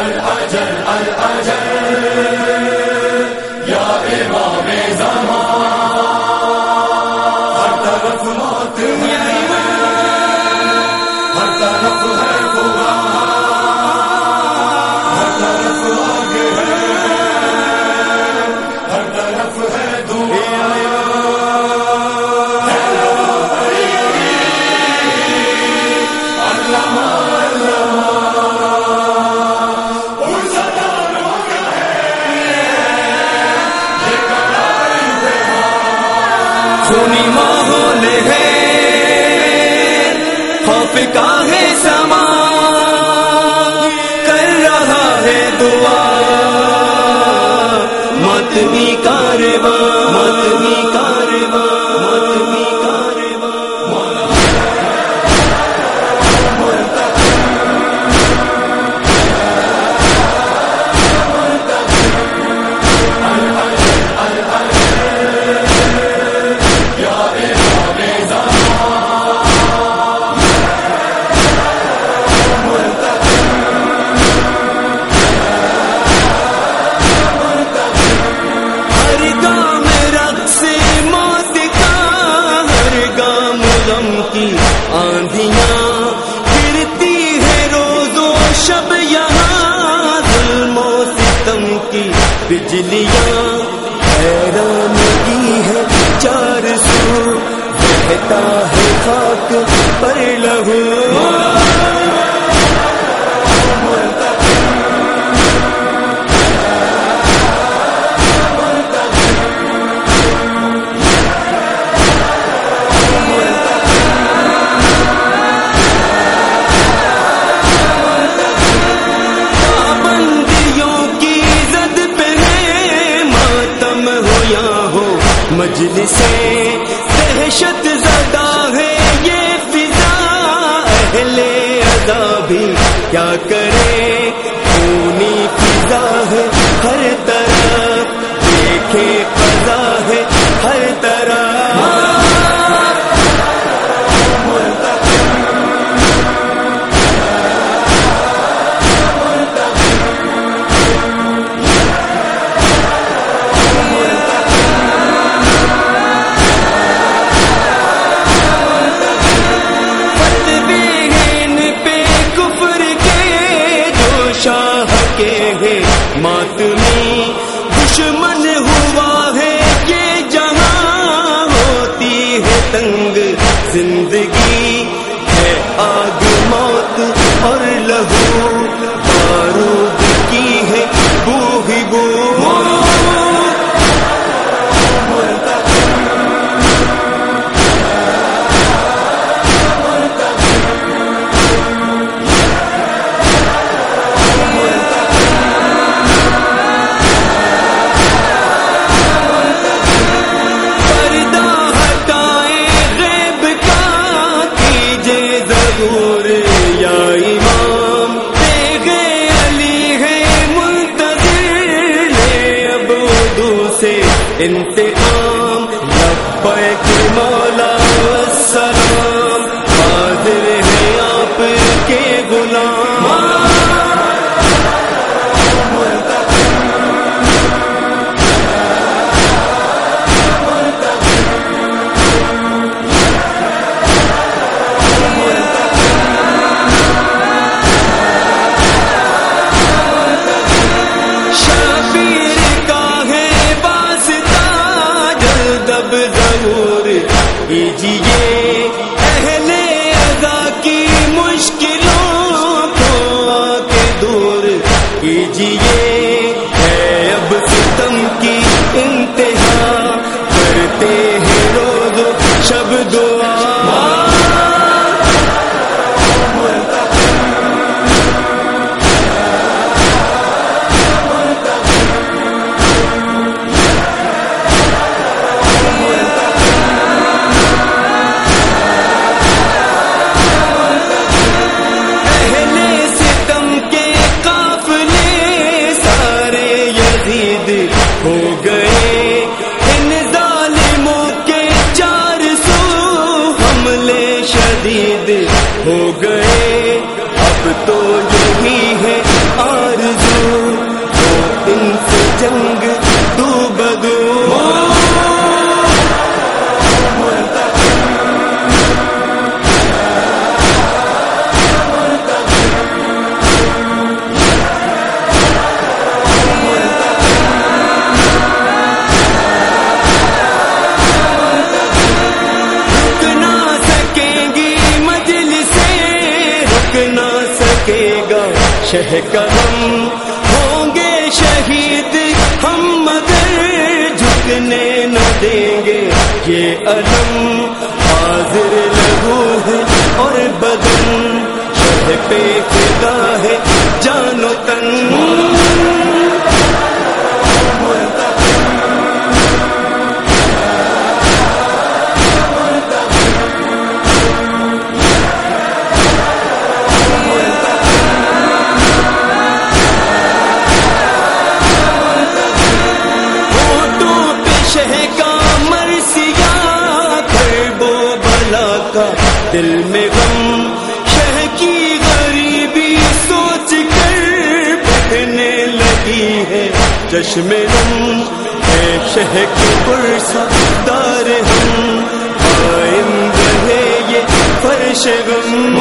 الاجل الاجل بجلیاں حیرانگی ہے چار سو رہتا ہے خاک پر لہو۔ اہل ادا بھی کیا کرے؟ خونی فضا ہے ہر طرح دیکھے زندگی مولا سلام ضرور کیجیے۔ ہو گئے شہ کرم ہوں گے شہید، ہم مگر جھکنے نہ دیں گے۔ یہ علم حاضر لگو ہے اور بدن شہ پہ فدا ہے۔ جانو تن۔ چشم غم ہے شہ کے پرسا دار ہم۔ قائم رہے یہ فرش غم۔